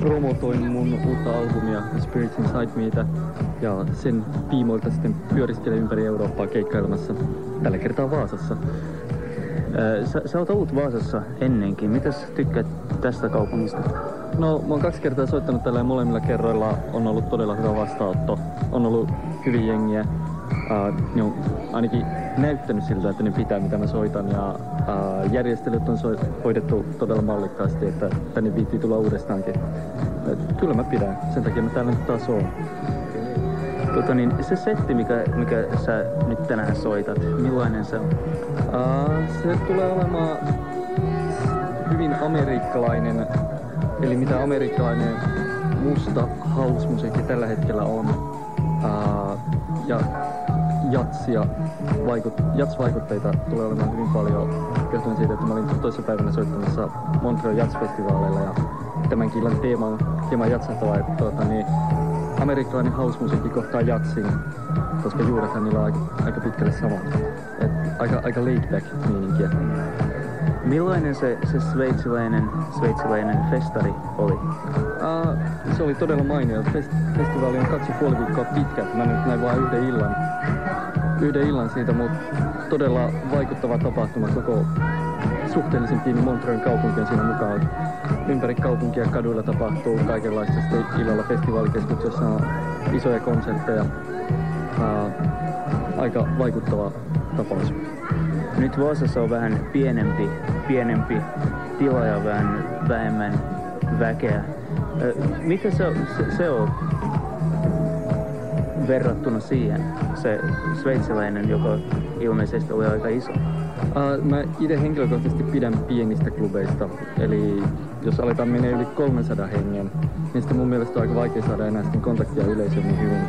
promotoin mun uutta albumia Spirits Inside Meitä ja sen tiimoilta sitten pyöriskelen ympäri Eurooppaa keikkailemassa, tällä kertaa Vaasassa. Sä, sä oot ollut Vaasassa ennenkin. Mitäs tykkäät tästä kaupungista? No, mä oon kaksi kertaa soittanut tällä molemmilla kerroilla. On ollut todella hyvä vastaanotto. On ollut hyvin jengiä. Uh, ne on ainakin näyttänyt siltä, että ne pitää mitä mä soitan ja uh, järjestelyt on so- hoidettu todella mallikkaasti, että tänne viittii tulla uudestaankin. Et kyllä mä pidän, sen takia mä täällä nyt taas oon. Tota niin, se setti, mikä, mikä sä nyt tänään soitat, millainen se on? Uh, se tulee olemaan hyvin amerikkalainen, eli mitä amerikkalainen musta house-musiikki tällä hetkellä on. Uh, ja jatsia, vaikut, jats-vaikutteita tulee olemaan hyvin paljon johtuen siitä, että mä olin toisessa päivänä soittamassa Montreal Jats-festivaaleilla ja tämänkin illan teema on hieman jatsahtava, että tuota, niin, amerikkalainen house-musiikki kohtaa jatsin, koska juurethan niillä on aika, aika pitkälle samat. Et aika, aika laid back meininkiä. Millainen se, se sveitsiläinen, sveitsiläinen festari oli? Uh, se oli todella mainio. Fest, festivaali on kaksi puoli viikkoa pitkä. Mä nyt näin vain yhden illan, yhden illan siitä, mutta todella vaikuttava tapahtuma koko suhteellisen pieni Montrealin kaupunki on siinä mukaan. Ympäri kaupunkia kaduilla tapahtuu kaikenlaista. Sitten illalla festivaalikeskuksessa on isoja konsertteja. Uh, aika vaikuttava tapaus. Nyt Vaasassa on vähän pienempi, pienempi tila ja vähän vähemmän väkeä. Mitä se, se, se on verrattuna siihen, se sveitsiläinen, joka ilmeisesti oli aika iso? Uh, mä itse henkilökohtaisesti pidän pienistä klubeista, eli jos aletaan menee yli 300 hengen, niin sitten mun mielestä on aika vaikea saada enää sitten kontaktia yleisöön niin hyvin,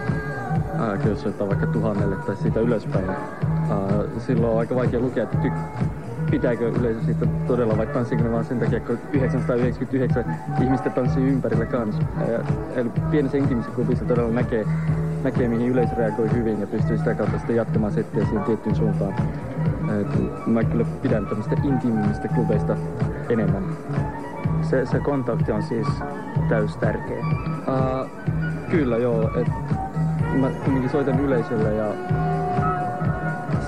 uh, jos vaikka tuhannelle tai siitä ylöspäin. Uh, silloin on aika vaikea lukea, että ty- pitääkö yleisö siitä todella vai tanssiiko ne vaan sen takia, kun 999 ihmistä tanssii ympärillä kanssa. Eli pienessä intiimissä klubissa todella näkee, näkee, mihin yleisö reagoi hyvin ja pystyy sitä kautta sitten jatkamaan settiä siihen tiettyyn suuntaan. Et mä kyllä pidän tämmöistä intiimimmistä klubeista enemmän. Se, se kontakti on siis täys tärkeä. Uh, kyllä joo, et mä kuitenkin soitan yleisölle ja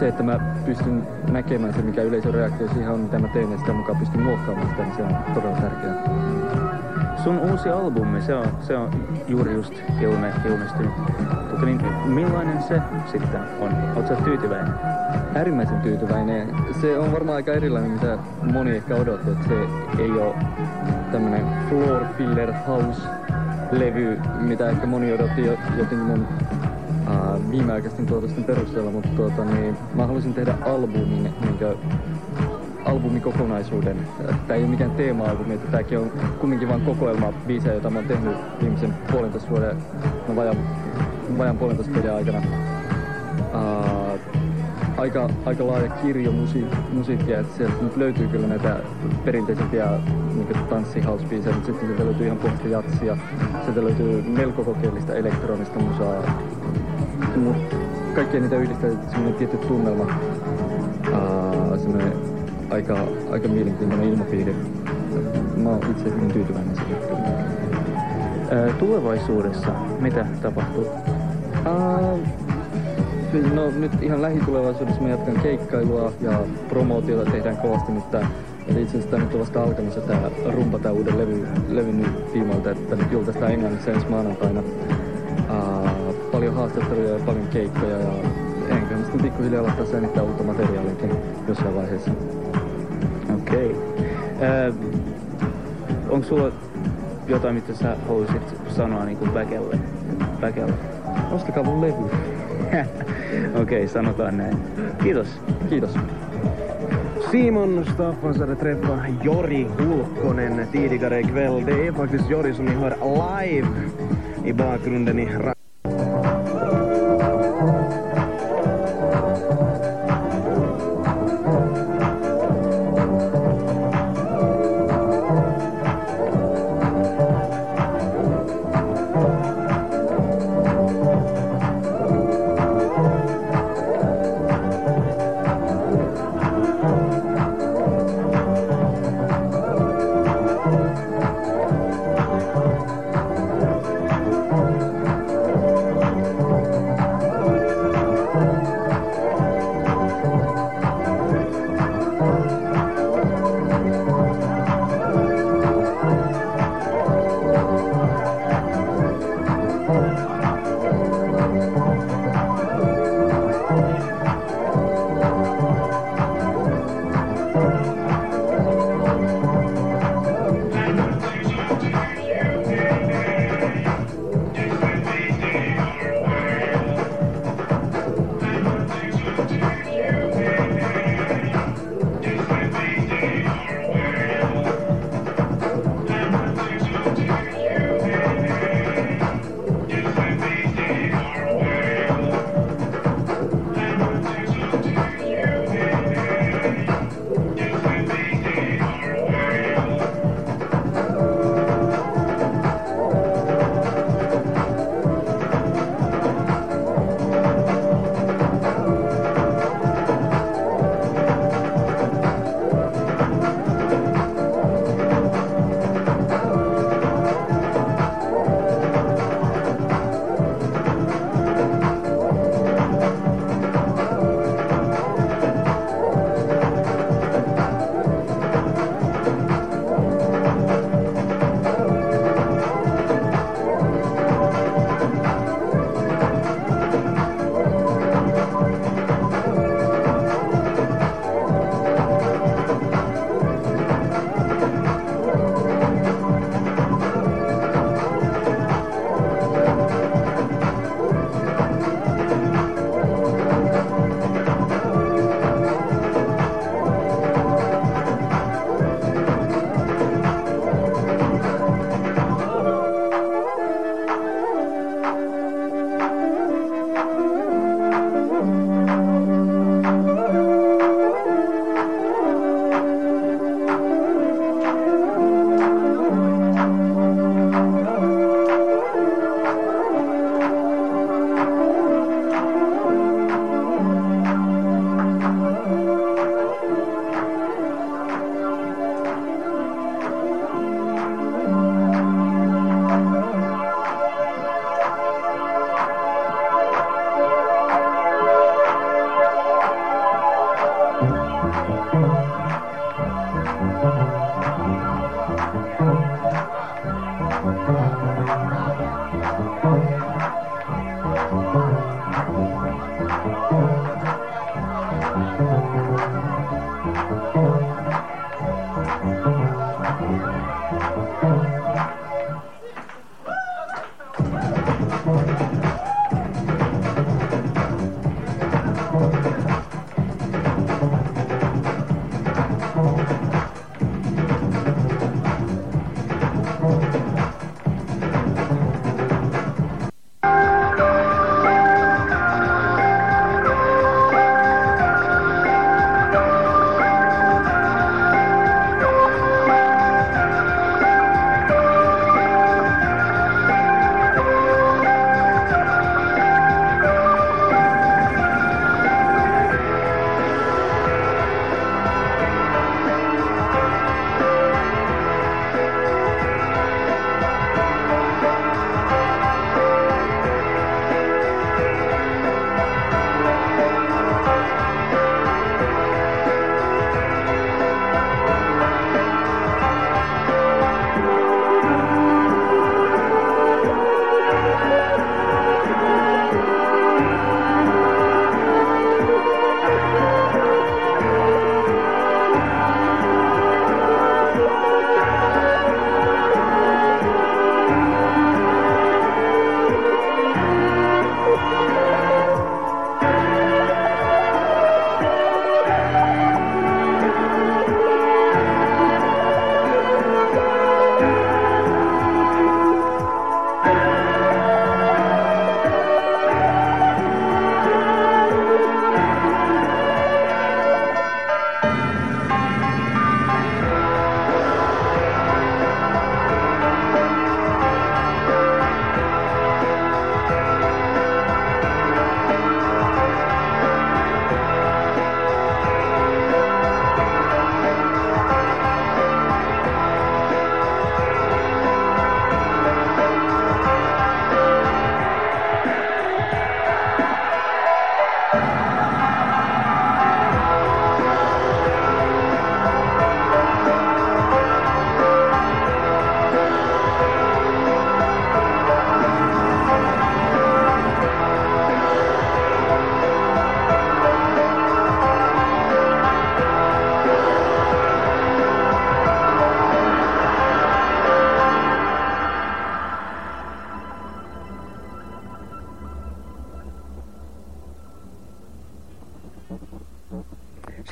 se, että mä pystyn näkemään se, mikä yleisön reaktio siihen on, mitä mä teen ja sitä mukaan pystyn muokkaamaan sitä, niin se on todella tärkeää. Sun uusi albumi, se on, se on juuri just ilme, ilmestynyt. Mutta niin, millainen se sitten on? Oletko tyytyväinen? Äärimmäisen tyytyväinen. Se on varmaan aika erilainen, mitä moni ehkä odotti, että se ei ole tämmönen floor filler house levy, mitä ehkä moni odotti jotenkin mun viimeaikaisten tuotosten perusteella, mutta tuota, niin, mä halusin tehdä albumin, niin albumikokonaisuuden. Tämä ei ole mikään teema-albumi, että tämäkin on kumminkin vain kokoelma biisejä, joita mä oon tehnyt viimeisen puolentoista vuoden, no vajan, vajan puolentoista vuoden aikana. Uh, aika, aika laaja kirjo musi, musiikkia, että sieltä nyt löytyy kyllä näitä perinteisempiä niin tanssihousebiisejä, mutta sitten sieltä löytyy ihan puolesta jatsia, sieltä löytyy melko kokeellista elektronista musaa, mutta kaikkia niitä yhdistää semmoinen tietty tunnelma, uh, semmoinen aika, aika mielenkiintoinen ilmapiiri. Mä oon itse hyvin tyytyväinen siihen. Tulevaisuudessa, mitä tapahtuu? Uh, no nyt ihan lähitulevaisuudessa mä jatkan keikkailua ja promootiota tehdään kovasti nyt tää. Eli itse asiassa nyt on vasta alkamassa tää rumpa tää uuden levy, levyn nyt tiimoilta, että nyt julkaistaan englannissa ensi maanantaina. Uh, paljon haastatteluja ja paljon keikkoja ja enkä sitten pikkuhiljaa aloittaa säänittää uutta materiaaliakin jossain vaiheessa. Okei. Okay. Äh, onko sulla jotain, mitä sä haluaisit sanoa niin kuin väkelle? väkelle? Ostakaa mun levy. Okei, okay, sanotaan näin. Kiitos. Kiitos. Simon Staffan hade träffat Jori Hulkkonen tidigare ikväll. Det är faktiskt Jori som ni hör live i bakgrunden i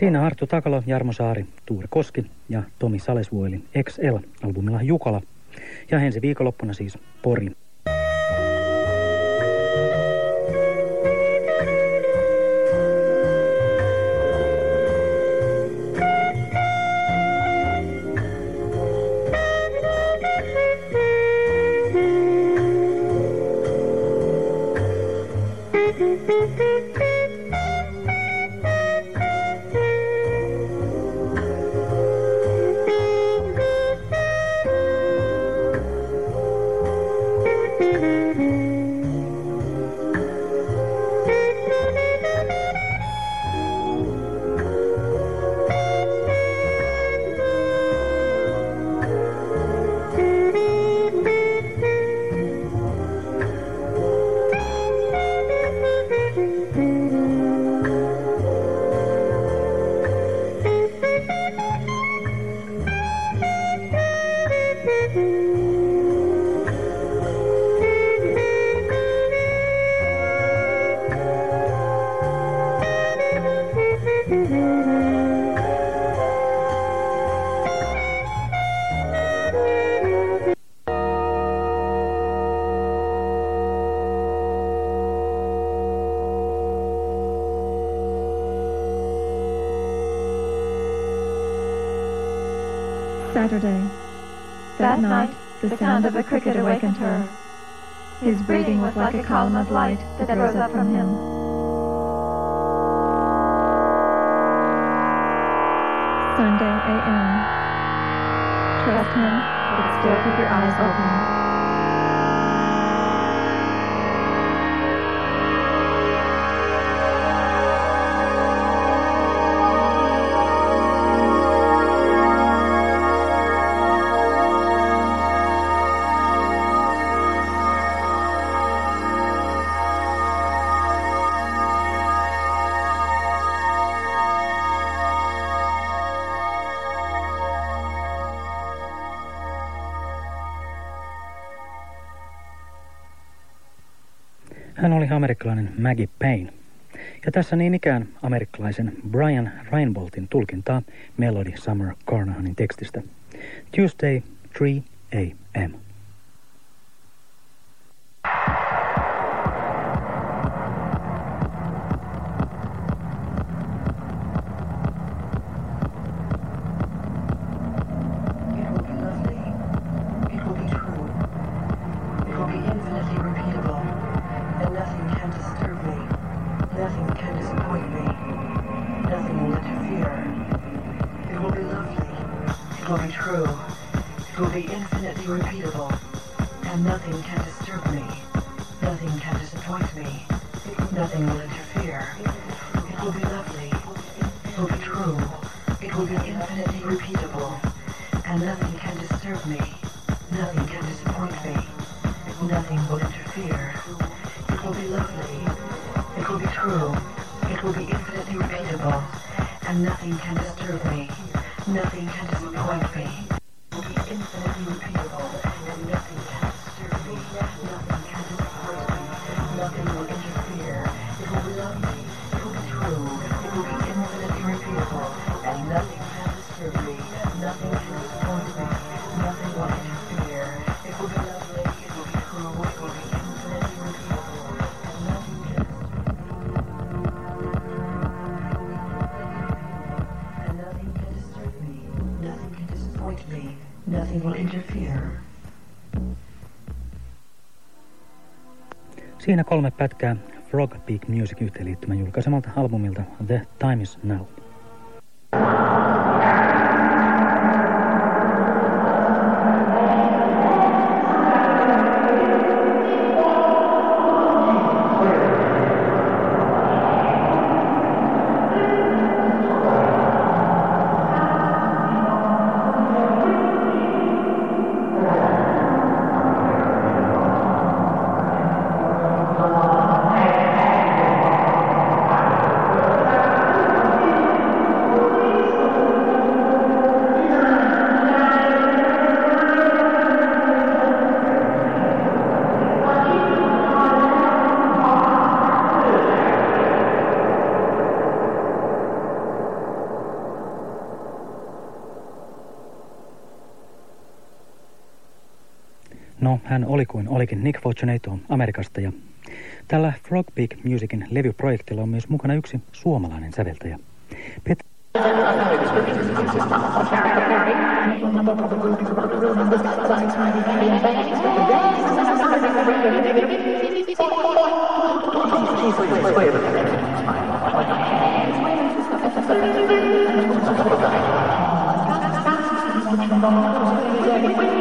Siinä Arttu Takalo, Jarmo Saari, Tuure Koski ja Tomi Salesvuoli XL albumilla Jukala. Ja ensi viikonloppuna siis Pori. Saturday. That night, the sound of a cricket awakened her. His breathing was like a column of light that rose up from him. Sunday a.m. Trust him, but still keep your eyes open. amerikkalainen Maggie Payne. Ja tässä niin ikään amerikkalaisen Brian Reinboltin tulkintaa Melody Summer Carnahanin tekstistä. Tuesday 3 a.m. will be true. It will be infinitely repeatable. And nothing can disturb me. Nothing can disappoint me. Nothing will interfere. It will be lovely. It will be true. It will be infinitely repeatable. And nothing can disturb me. Nothing can disappoint me. Nothing will interfere. It will be lovely. It will be true. It will be infinitely repeatable. And nothing can disturb me. Nothing can disturb me. nothing will interfere. Siinä kolme pätkää Frog Peak Music-yhteenliittymän julkaisemalta albumilta The Time Is Now. No, hän oli kuin olikin Nick Fortunato Amerikasta ja tällä Frog Peak Musicin levyprojektilla on myös mukana yksi suomalainen säveltäjä. Pet Thank you.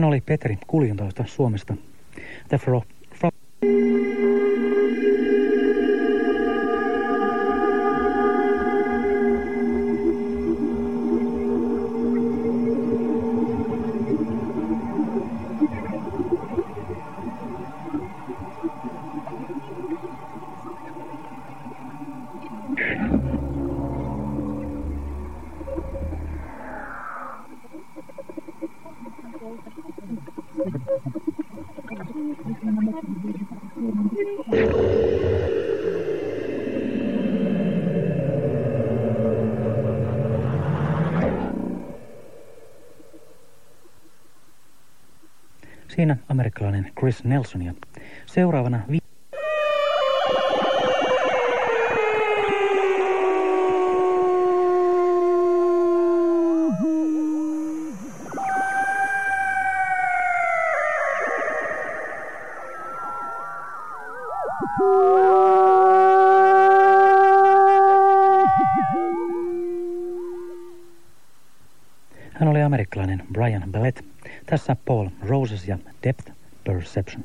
Hän oli Petri Kuljontaista Suomesta. The Flop. Nelsonia. Seuraavana vi- Hän oli amerikkalainen Brian Bellet. Tässä Paul Roses ja Depth perception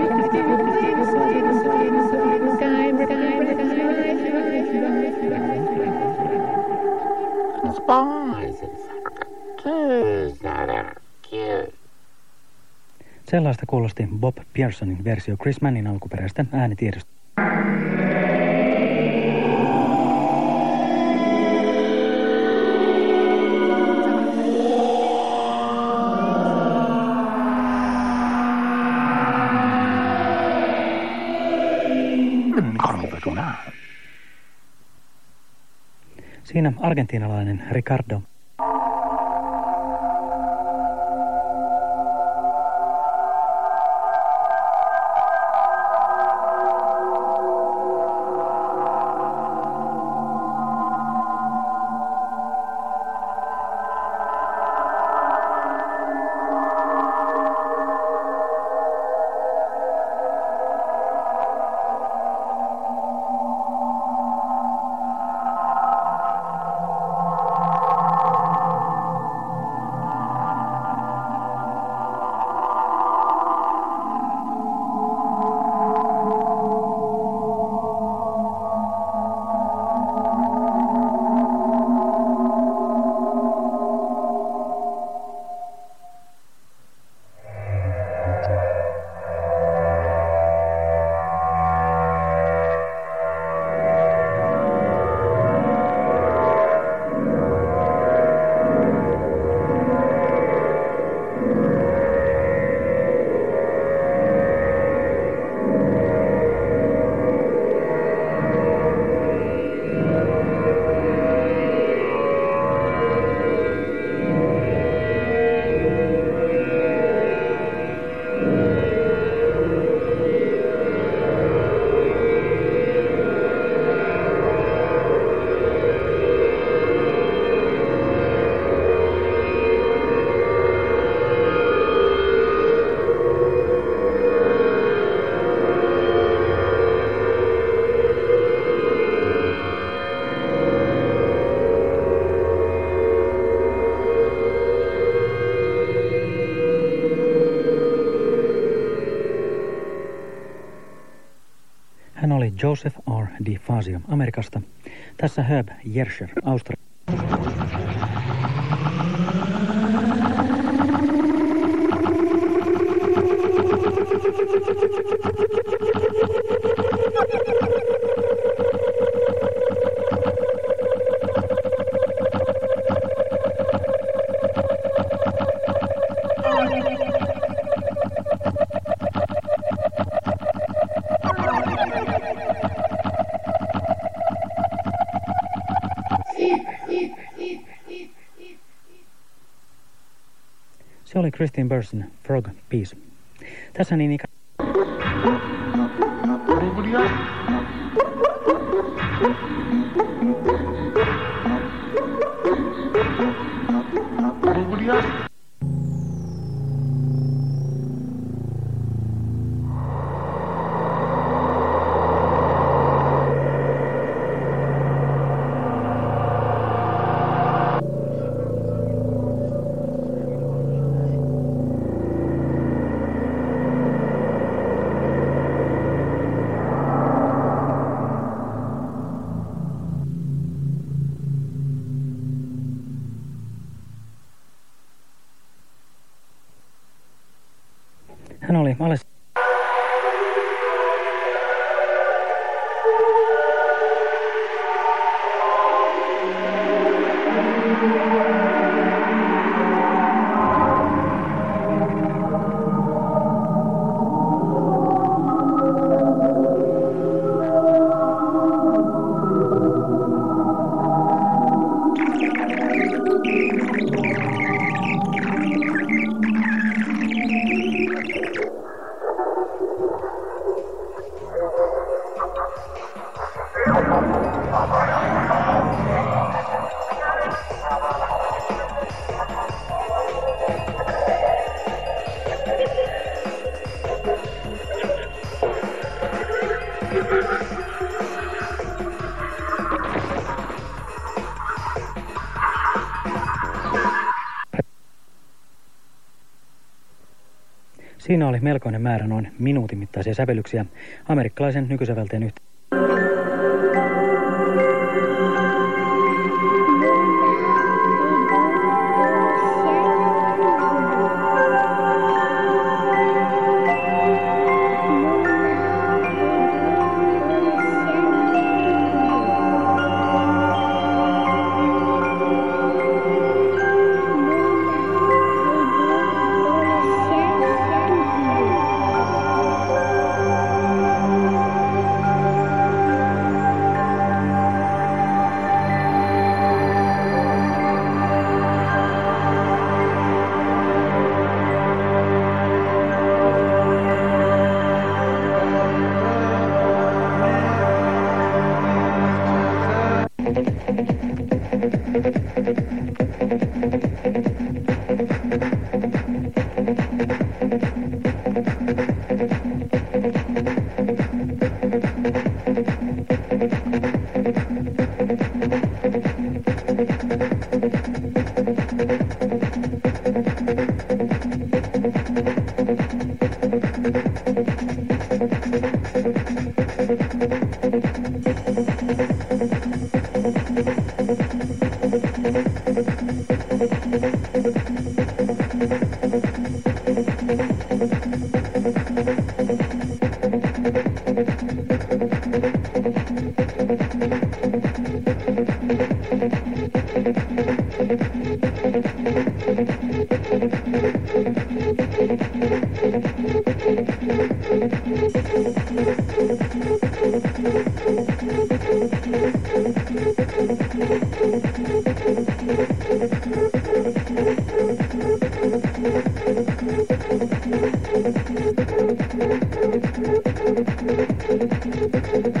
Sellaista kuulosti Bob Pearsonin versio Chris Mannin alkuperäistä äänitiedosta. Carl Bertonard. Siinä argentinalainen Ricardo Joseph R. DeFazio Amerikasta. Tässä Herb Jerscher Australia. Oli Christine Burson, Frog Peace. Tässä niin ikä... Siinä oli melkoinen määrä noin minuutin mittaisia sävellyksiä amerikkalaisen nykysävelteen yhteen. Thank you.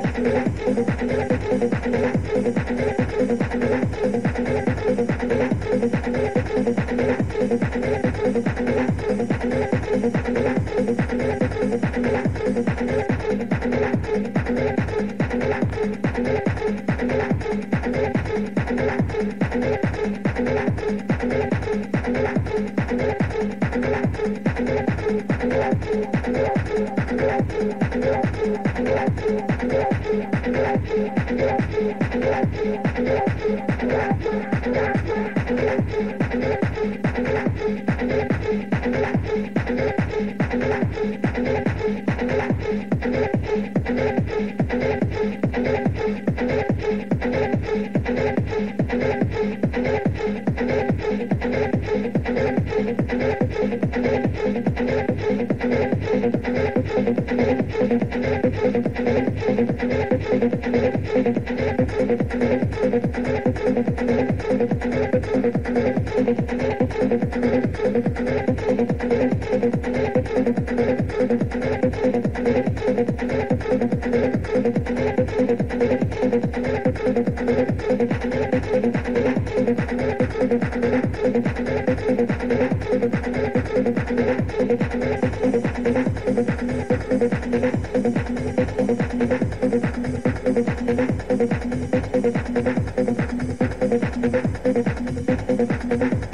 thank you